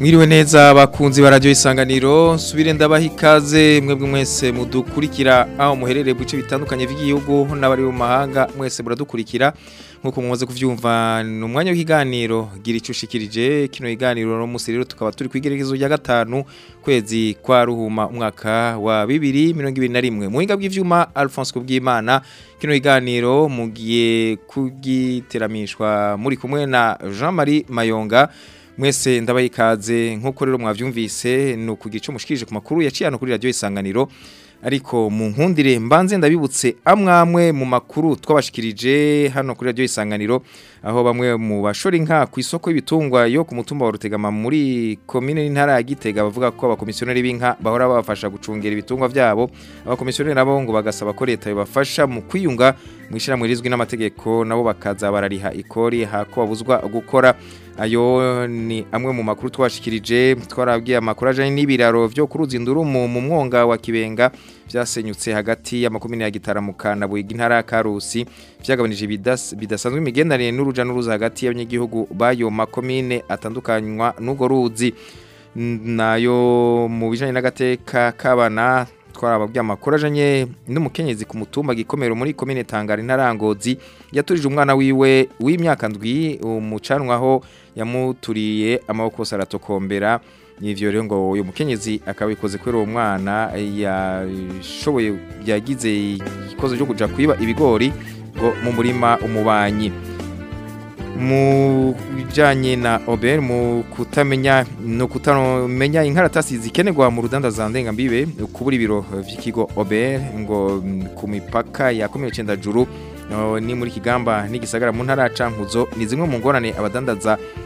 mwiriwe neza bakunzi barajyo isanganiro subire ndabaha ikaze mwebwe mwese mudukurikira aho muherere buce bitandukanye by'igihugu n'abari mu mahanga mwese buradukurikira nkuko mumaze kuvyumva ni umwanya w'ikiganiro gira icushikirije kino kiganiro no musi rero tukaba turi kwigerekezo rya gatanu kwezi kwa ruhuma umwaka wa 2021 muhinga bw'ivyuma Alphonse Kubwimana kino kiganiro mugiye kugiteramishwa muri kumwe na Jean-Marie Mayonga mwese ndabaye ikaze nk'uko rero mwabyumvise ni ukugica umushikirije ku makuru yaciye hano kuri Radio isanganiro ariko mu nkundire mbanze ndabibutse amwamwe mu makuru twabashikirije hano kuri radiyo isanganiro aho bamwe mu bashora inka ku isoko y'ibitungwa yo ku mutumba wa Rutegama muri komine n'intara ya Gitega bavuga ko abakomisiyoneri b'inka bahora babafasha gucungera ibitungwa byabo abakomisiyoneri nabo ngo bagasaba ko leta yobafasha mu kwiyunga mu ishyirahamwe rizwi n'amategeko nabo bakaza barariha ikori hako babuzwa gukora ayo ni amwe mu makuru twashikirije twarabwiye amakuru ajanye n'ibiraro vyo kuruza indurumu mu mwonga wa Kibenga byasenyutse hagati ya makumyabiri ya Gitaramuka na Buyiga intara ya Karusi byagabanije bidasanzwe imigenderanire n'uru n'urujya n'uruza hagati y'abanyagihugu b'ayo makomine atandukanywa n'urwo ruzi nayo mu bijanye n'agateka k'abana twari amakuru ajanye n'umukenyezi ku gikomero muri komine tangara intarangozi yaturije umwana wiwe w'imyaka ndwi umucanwaho yamuturiye amaboko yose aratokombera n'ibyo rero ngo uyu mukenyezi akabikoze kuri uwo mwana yashoboye yagize igikoze cyo kujya kwiba ibigori ngo mu murima umubanyi mu bijyanye na oberi mu kutamenya no kutamenya inkaratasi zikenerwa mu rudanda za ndengambibe kubura ibiro by'ikigo oberi ngo ku mipaka ya kumwe juru ni muri kigamba n'igisagara mu ntara cankuzo ni zimwe mu ngorane abadandaza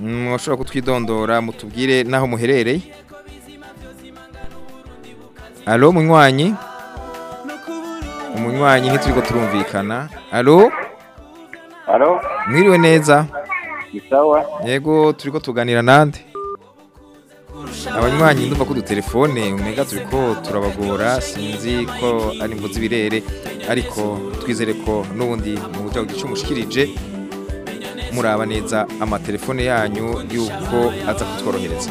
mwashobora mm, kutwidondora mutubwire n'aho muherereye alo munywanyi umunywanyi ntituri turumvikana alo alo mwiriwe neza sawa yego turi tuganira nande abanywanyi ndumva ko udutelefone umega turi ko turabagora sinzi ko ari imbuto z'ibirere ariko twizere ko n'ubundi mu buryo bw'icumu ushikirije muraba neza amatelefone yanyu y'uko aza kutworohereza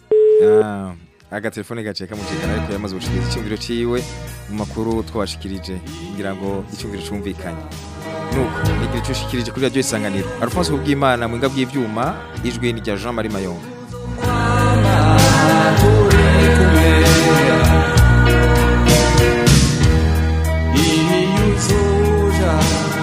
ah, agatelefone gaciye kamucikana ariko yamaze gushikiriza icyumviro ciwe mu makuru twashikirije kugira ngo icyumviro cumvikanye nuko nigire ico ushikirije kuri radio isanganiro Alphonse Kubwimana mwinga bw'ivyuma ijwi ni rya Jean Marie Mayonga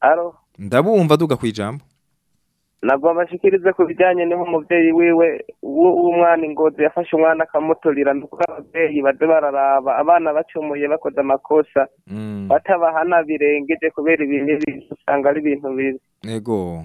aro ndabumva duga ku ijambo ntabwo bamashikiriza ku bijyanye niba umubyeyi wiwe w'umwana ingozi yafashe umwana akamuturira ni uko ababyeyi bajya bararaba abana bacumuye bakoze amakosa mm. batabahana birengeje kubera ibintu usanga ari ibintu bibi yego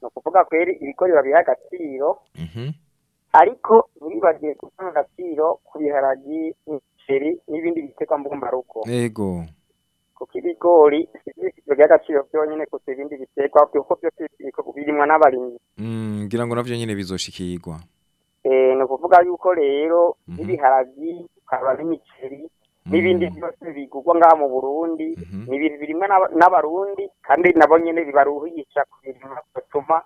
ni ukuvuga kweri ibigori babiha agaciro ariko buribagiye gutanga agaciro ku biharagi imiceri n'ibindi bitekwa mbumbarugo yego kuko ibigori bigira agaciro byonyine kuko ibindi bitekwa kuko byose birimwa n'abarimyi ngira ngo navyo nyine bizoshikirwa ni ukuvuga yuko rero n'ibiharagi ukaba n'imiceri n'ibindi mm-hmm. byose bigurwa ngaha mu burundi mm-hmm. ni birimwe n'abarundi kandi nabo nyene bibaruhisha ku bintu batuma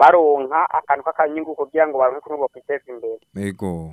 baronka akantu k'akanyungu kugira ngo baronke kuri bakiteza imbere yego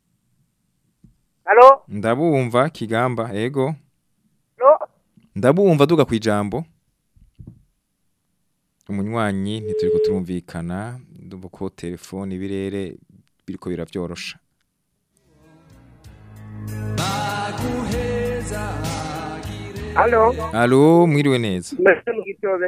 ndabumva kigamba yego ndabumva duga ku ijambo umunywanyi ntituri kutumvikana ndumva ko telefone ibirere biriko birabyorosha Halo. Halo, mwiriwe neza. Mugitobe.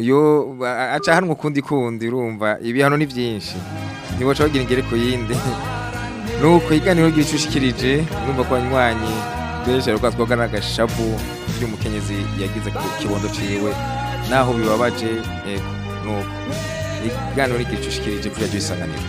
yo aca hano ukundi kundi urumva ibihano ni byinshi ntiwoca bagira ingere ku yindi nuko iganiro ry'ibicishikirije urumva ko wanywanyi duhereje rwose twoga n'agashabu by'umukenyezi yagize ku kibondo ciwe naho bibabaje nuko ikiganiro ni kuri radiyo isanganiro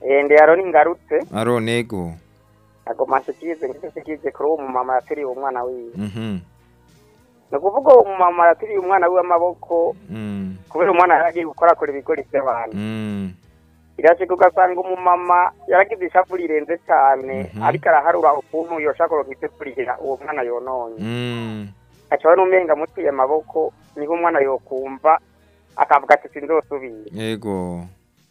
eh, ndi aroni ngarutse aro nego ntago mpashyikirize ngeze nshyikirijwe kuri uwo mumama yaturiye umwana wiwe mhm. ni ukuvuga uwo mumama yaturiye umwana w’amaboko mm. kubera umwana yari agiye gukorakora ibigori by'abantu mm. biraje ko ugasanga umumama yaragize ishavu rirenze cyane mhm. ariko araharura ukuntu yoshakoroka ibyo kurihira uwo mwana yononye mm. acaba n'umenga amuteye amaboko niho umwana yokumva akavuga ati sinzosubira yego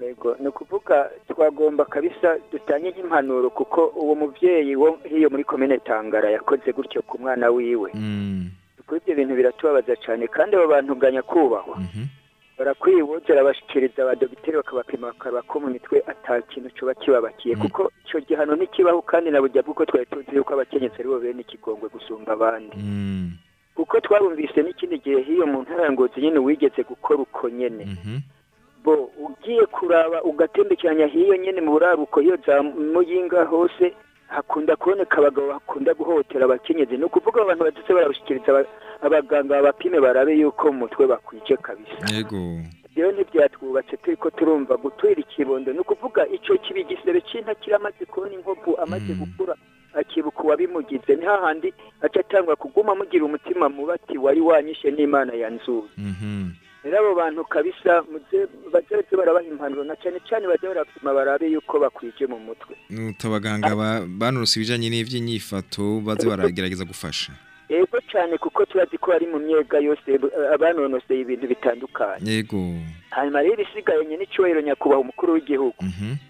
yego ni ukuvuga twagomba kabisa dutanye nk'impanuro kuko uwo mubyeyi wo hiyo muri komine tangara yakoze gutyo ku mwana wiwe hmm. kuba ibyo bintu biratubabaza cyane kandi abo bantu ngo nyakubahwa mhm. barakwihutira bashyikiriza abadogiteri bakabapima bakaba ko mu mitwe ata kintu kibabakiye mhm. kuko icyo gihano ntikibaho kandi na bujya bw'uko twari tuzi yuko abakenyezi ari bo bene ikigongwe gusumba abandi mm. kuko twabumvise n'ikindi gihe hiyo mu ntara ngozi nyine wigeze gukora uko nyine mhm. bo ugiye kuraba ugatembekeranya hiyo nyine mu buraruko iyo za muyinga hose hakunda kuboneka abagabo bakunda guhotera abakenyezi ni ukuvuga abantu badutse barabushyikiriza abaganga babapime barabe yuko mu mutwe kabisa yego rero ntibyatwubatse turi ko turumva gutwira ikibondo ni ukuvuga icyo kibi igisebe cy'intakira amaze kubona inkovu amaze mm. gukura akibuka uwabimugize ni hahandi aca atangwa kuguma mugira umutima mubati wari wanyishe n'imana yanzuye mhm. rero abo bantu kabisa bateretse barabaha impanuro na cyane cyane bajya barapima barabe yuko bakwije mu mutwe abaganga banuruse ibijyanye n'iby'inyifato baze baragerageza gufasha yego cyane kuko turazi ko ari mu myega yose abanonoseye ibintu bitandukanye yego hanyuma rero isigaye nyine icyubahiro nyakubahwa umukuru w'igihugu mhm.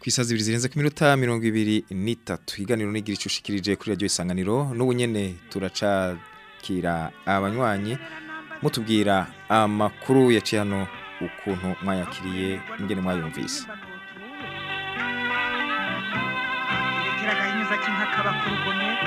ku isazi ibiri zirenze ku minota mirongo ibiri n'itatu iganiro n'igira icyo kuri radiyo isanganiro n'ubu nyine turacakira abanywanyi mutubwira amakuru yaciye hano ukuntu mwayakiriye ingene mwayumvise bakaba ku rugomero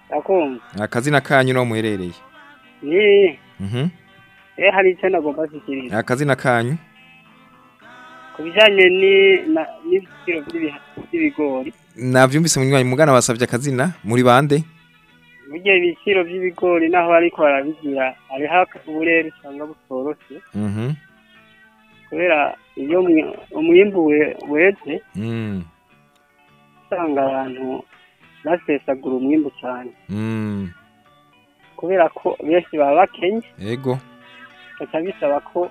akazina kanyu niho muherereye mhm. eh, hari icyo nagomba kukirira akazina kanyu ku bijyanye n'ibiciro by'ibigori nabyumvise munyuranye mugana basabye akazina muri bande burya ibiciro by'ibigori naho ariko barabigira hariho uburere usanga butoroshe mhm. kubera iyo umwimbu weze mm. usanga abantu basesagura umwimbu cyane mm. kubera ko benshi baba bakenye yego bica bisaba ko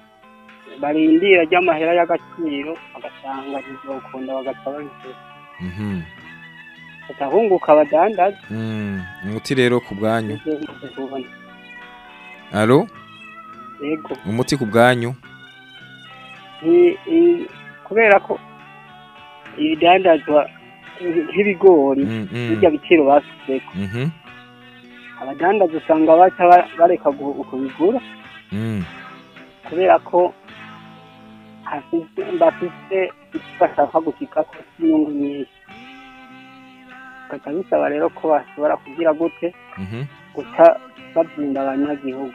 barindira ry'amahera y'agaciro bagasanga ntizokunda bagapfa babisesa mm-hmm. batahunguka badandaza mm. umuti rero ku bwanyu alo umuti ku bwanyu kubera ko ibidandazwa nk'ibigori mm, mm. bijya biciro basutseho mm-hmm. abadandaza usanga bareka kubigura mm. kubera ko bafite icyo bashaka gushika ko inyungu nyinshi bikajya bisaba rero ko bashobora kugira gute mm-hmm. guca babyimba abanyagihugu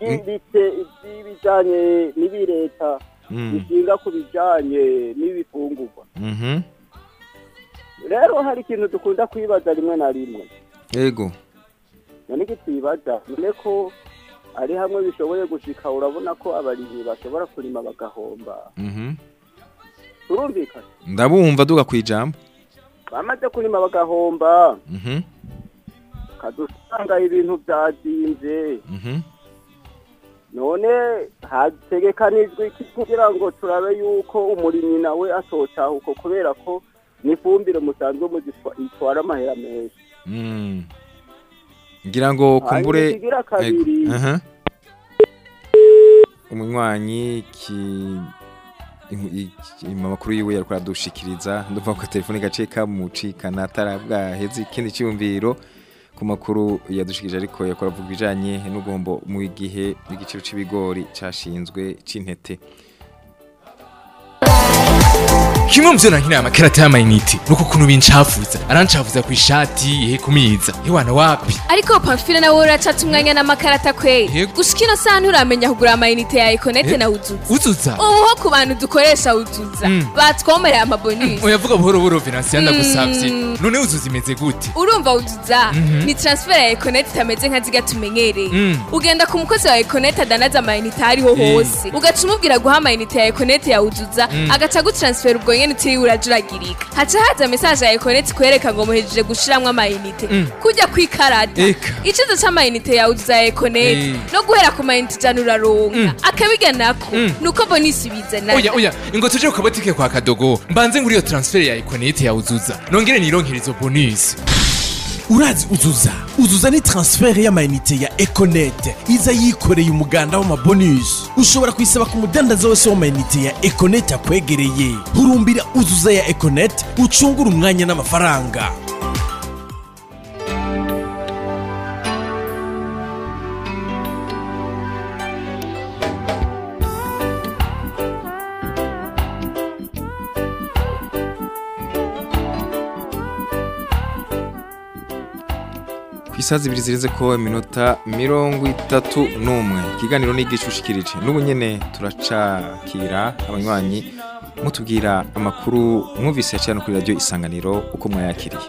by'ibite hmm. by'ibijanye n'ibireta hmm. bishinga ku bijanye n'ibifungurwa mhm. rero hari ikintu dukunda kwibaza rimwe na rimwe yego none gitibaza none ko ari hamwe bishoboye gushika urabona ko abarimyi bashobora kurima bagahomba mhm. turumvikana ndabumva duga ku ijambo bamaze kurima bagahomba mhm. kadusanga ibintu byazinze mhm. none hategekanijwe iki kugira ngo turabe yuko umurimyi nawe uko kubera ko n'ifumbire musanzwe itwara amahera menshi mm. ngira ngo kumbure umunywanyi ki amakuru yiwe yari kuradushikiriza ndumva ko telefone gace kamucikana atarabwaheze ikindi cyumviro ku makuru yadushikije ariko yakora avuga ibijyanye n'ugombo mu gihe igiciro cy'ibigori cyashinzwe cy'intete kimwe mu byo nankiriye amakarita y'amayinite ni uko ukuntu bincafuza arancafuza ku ishati ye kumiza iwana wapi ariko pamfile nawe uracata umwanya n'amakarata kweri gushika ino saha nturamenya kugura amayinite ya ekonete na uzuza uzuza ubu ho ku bantu dukoresha uzuza mm. batwomereye amabonisi uyavuga buhoro buhoro finansiya ndagusabye mm. none uzuza imeze gute urumva uzuza mhm. ni transfer ya ekonete itameze nka ziga tumenyereye mm. ugenda ku mukozi wa ekonete adanaza amayinite ariho hose ugaca umubwira guha amayinite ya ekonete ya uzuza agaca agutransfera ubwo mwene turi uracuragirika haca haza mesaje ya ekoneti kwereka ngo muhejeje gushiramwo amayinite mm. kujya kwikarata ikiza c'amayinite yawe uza ekoneti no guhera ku mayinite ijana uraronka mm. akabiga nako mm. nuko bonisi bizana oya oya ngo tuje ku kabotike kwa kadogo mbanze nguriyo transfer ya ekoneti yawe uzuza nongere nironkere izo bonisi urazi uzuza uzuza ni taransiferi y'amayinite ya ekonete iza yikoreye umuganda w'amabonusi ushobora kuyisaba ku mudandaza wese w'amayinite ya ekonete akwegereye hurumbira uzuza ya ekonete ucungura umwanya n'amafaranga isaha zibiri zirenze ko iminota mirongo itatu n'umwe ikiganiro ni igishushikirije n'ubu nyine turacakira abanywanyi mutubwira amakuru mwumvise cyane kuri radiyo isanganiro uko mwayakiriye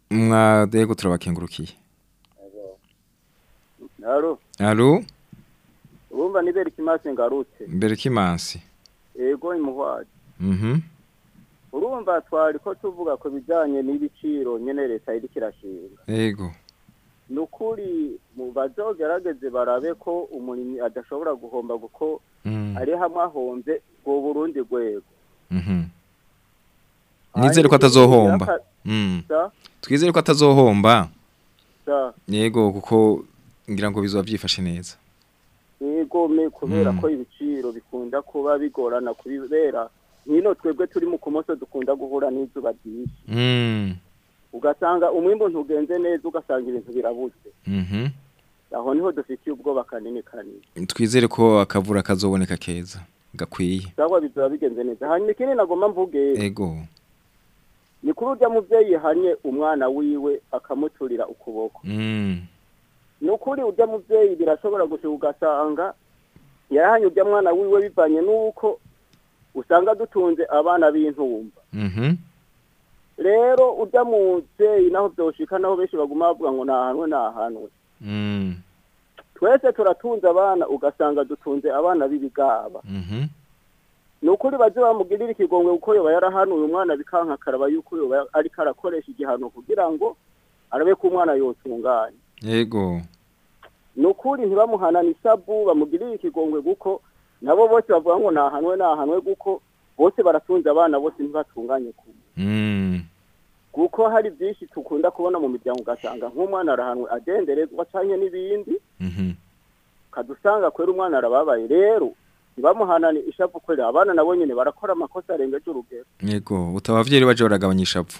mwadego turabakengurukiye alo urumva ni berikimansi ngarutse berikimansi yego imuhwari mhm. urumva twari ko tuvuga ku bijyanye n'ibiciro nyine leta iri kirashinga yego ni ukuri bazogerageze barabe ko umurimyi adashobora guhomba kuko mm. ari hamwe ahombe ngo burundi rwego mhm. nizere ko atazohomba mm. twizere ko atazohomba yego kuko ngira ngo bizaba byifashe neza yego kubera mm. ko ibiciro bikunda kuba bigorana kubibera nkino twebwe turi mu kumoso dukunda guhura n'izuba ryinshi ugasanga umwimbo ntugenze neza ugasanga ibintu birabuze mhm. aho niho dufitiye ubwoba kanini kanini twizere ko akavura kazoboneka keza gakwiye cyangwa bizaba bigenze neza hanyuma ikindi nagomba mvuge yego ni kuri urya mubyeyi yihanye umwana wiwe akamuturira ukuboko mm. ni ukuri urya mubyeyi birashobora gusa ugasanga yarahanye urya mwana wiwe bivanye n'uko usanga dutunze abana b'intumba mhm. rero uryamutse naho byoshika naho benshi baguma bavuga ngo nahanwe nahanwe mm. twese turatunze abana ugasanga dutunze abana b'ibigaba mm-hmm. ni ukuri bajye bamugirira ikigongwe kuko yoba yarahanuye umwana bikanka akaraba yuko yoba ariko arakoresha igihano kugira ngo arabe ko umwana yotunganye yego ni ukuri ntibamuhanane isabu bamugirire ikigongwe kuko nabo bose bavuga ngo nahanwe nahanwe kuko bose baratunze abana bose ntibatunganye kumwe mm. kuko hari byinshi tukunda kubona mu miryango ugasanga nk'umwana arahanwe agenderezwa cyangwa n'ibindi mm-hmm. kadusanga kubera umwana arababaye rero ntibamuhanane ishavu kubera abana nabo nyine barakora amakosa arenga urugero yego utabavyeyi baje baragabanya ishavu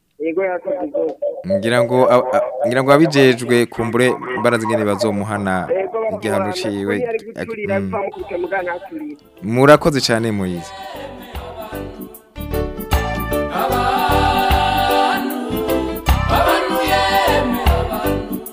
yego mm. yakoze ngira ngo ngira ngo abijejwe kumbure imbaraga ngene bazomuhana igihano ciwe murakoze cyane moyize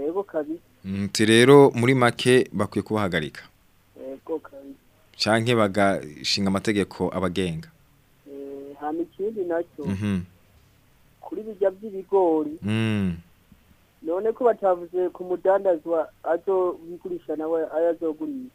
yego kabisa nti rero muri make bakwiye kubahagarika cyangwa bagashinga amategeko abagenga hano eh, ikindi nacyo mhm. kuri bijya by'ibigori mm. none ko batavuze ku mudandazwa azo bigurisha nawe ayo azogurisha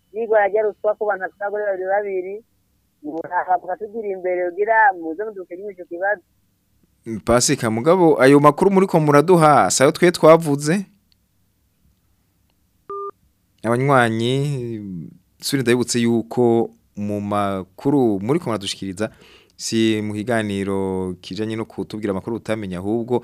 yigwa yajya ruswa ku bantu atagore babiri babiri murahabwa imbere ugira muze mudukirimo icyo kibazo. Pasika mugabo ayo makuru muri ko muraduha sayo twe twavuze abanywanyi suri ndabibutse yuko mu makuru muri kumara dushikiriza si mu kiganiro kijanye no kutubwira amakuru utamenya ahubwo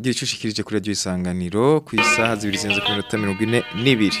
gira icyo ushikirije kuri radiyo isanganiro ku isaha zibiri zirenze ku minota mirongo ine n'ibiri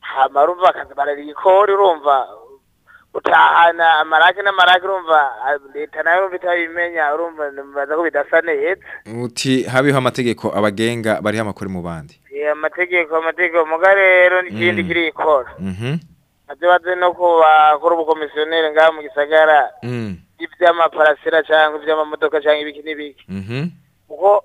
hamarumva akazi barariha ikori urumva utahana amarake n'amarake urumva ah, leta nayo urumva itabimenya urumva nibaza ko bidasa neza uti habiho amategeko abagenga bari amakori mu bandi amategeko amategeko mugabo rero n'ikindi mm. kiri ikora mhm. azibaze no bakora ubukomisiyoneri ngaha mu gisagara mm. iby'amaparasera cyangwa iby'amamodoka cyangwa ibiki n'ibiki mm-hmm. kuko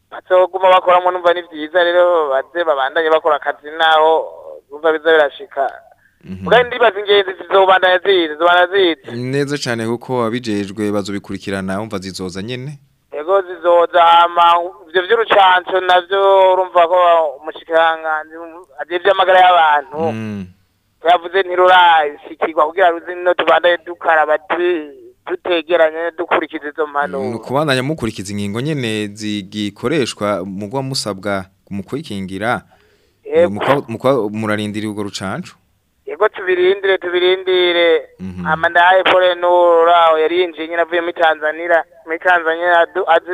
batse guma bakoramo numva ni byiza rero baze babandanye bakora akazi naho numva biza birashika mhm. bwa ndibaza ingenzi zizobandanya ziza zizobandanya ziza neza cyane kuko abijejwe bazobikurikirana umva zizoza nyene yego zizoza hama ivyo vy'urucanco navyo urumva ko umushikiranganji agiye vy'amagara y'abantu mm. yavuze ntirurashikirwa kugira ruzi no tubandanye dukaraba twiza dutegeranye dukurikiza izo mpanuro ni ukubandanya mukurikiza inkingo nyine zigikoreshwa mugwa musabwa mu kwikingira murarindira urwo rucancu yego tubirindire tubirindire mhm. amandaye pole n'uraho yarinjiye nyine avuye muri tanzania muri tanzania azi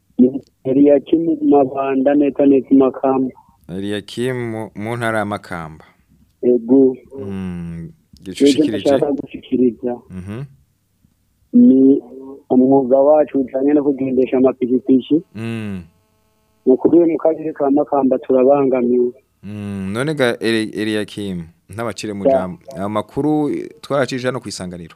eriyakimu mabanda neta neta imakamba eriyakimu mu ntara y'amakamba ego hmm. dushikirije ni umwuga wacu ujyanye no kugendesha amapikipiki ni ukuri mu karere ka makamba turabangamiwe none ga eriyakimu ntabacire mu jambo amakuru twaracishije hano ku isanganiro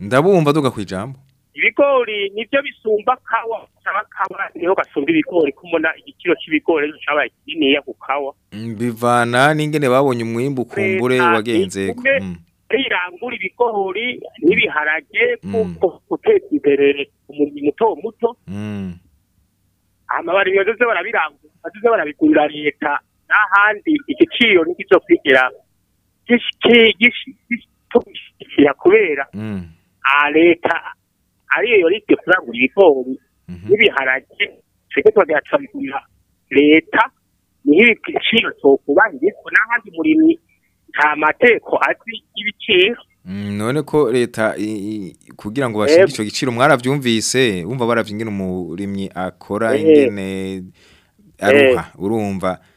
ndabumva duga ku ijambo ibigori nibyo bisumba kawa cyangwa kawa niho gasumba ibigori kumona igiciro cy'ibigori ejo cyabaye kininiya ku kawa bivana n'ingene babonye umwimbu ukumbure wagenze rirangura ibigori n'ibiharage kuko guteza imbere umurimo muto muto amababi badoze barabirangura badoze barabigurira leta n'ahandi igiciro ntikizokwigera gishyira kubera mm. leta ariyo yorite kurangura ibigori mhm. n'ibiharage twebwe twagera turabigurira leta niho ibiciro twokubahirizwa n'ahandi murimyi nta mateko azi ibiciro mm, none ko leta kugira ngo bashinge icyo giciro mwarabyumvise wumva barabye ingene umurimyi akora ingene aruha urumva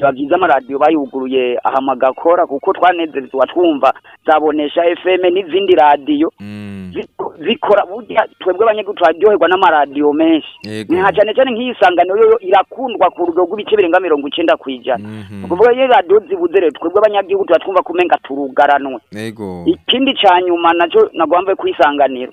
bagize amaradiyo bayuguruye ahamagakora kuko twanezerezwa twumva zabonesha FM n'izindi radiyo mm. zikora burya twebwe abanyagihugu turaryoherwa n'amaradiyo menshi nka cyane cyane nk'iyisanganiro yo irakundwa ku rugero rw'ibice birenga mirongo icyenda ku ijana mhm. ni ukuvuga iyo radiyo zibuze rero twebwe abanyagihugu tuba twumva ko turugaranwe ikindi cya nyuma nacyo nagomba kwisanganiro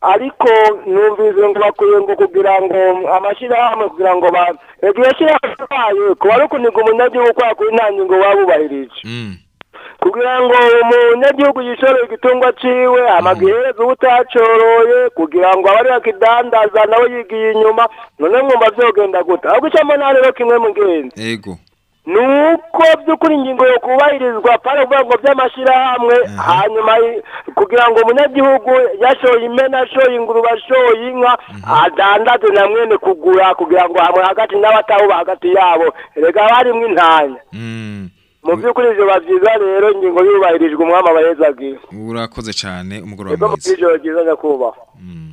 ariko numvise ngo bakwiye ngo kugira ngo amashyirahamwe kugira ngo ba igihe shyirahamwe kuba ari ukuniga umunyagihugu kwa kuri nta ngingo waba ubahirije mm. kugira ngo umunyagihugu yishore igitungwa ciwe amagereza uba kugira ngo abari bakidandaza nawe yigiye inyuma none mwumva vyogenda gute ahubwo ico mbona rero kimwe mugenzi yego nuko by'ukuri ingingo yo kubahirizwa pare ngo by'amashyirahamwe hanyuma kugira ngo umunyagihugu yashoye imena ashoye ingurube ashoye inka adandaze na mwene kugura kugira ngo hamwe hagati n'abatahu hagati yabo rega barimwo intanya hmm. mu by'ukuri ibyo rero ingingo yubahirijwe umwami aba yeza urakoze cyane umugoroba mwiza kuko ijoro ryiza mm.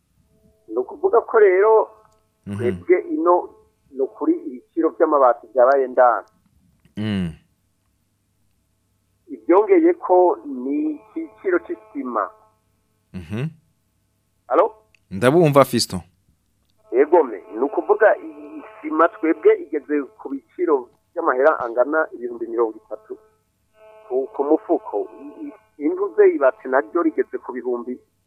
ni ukuvuga ko rero mhm. twebwe ino ni ukuri ibiciro by'amabati byabaye ndana mm. ibyongeye ko ni ikiciro cy'isima mhm. ndabumva Fiston yego me ni isima twebwe igeze ku biciro y'amahera angana ibihumbi mirongo itatu ku mufuko imvuze ibatse naryo rigeze ku bihumbi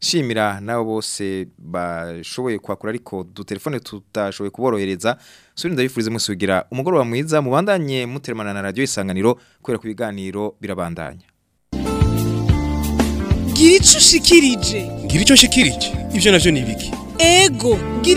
shimira nabo bose bashoboye kwakura ariko du telefone tutashoboye kuborohereza subire ndabifurize musugira umugoroba mwiza mubandanye muteramana na radio isanganiro kubera kubiganiro birabandanya Giricho shikirije Giricho shikirije ivyo navyo nibiki Ego giri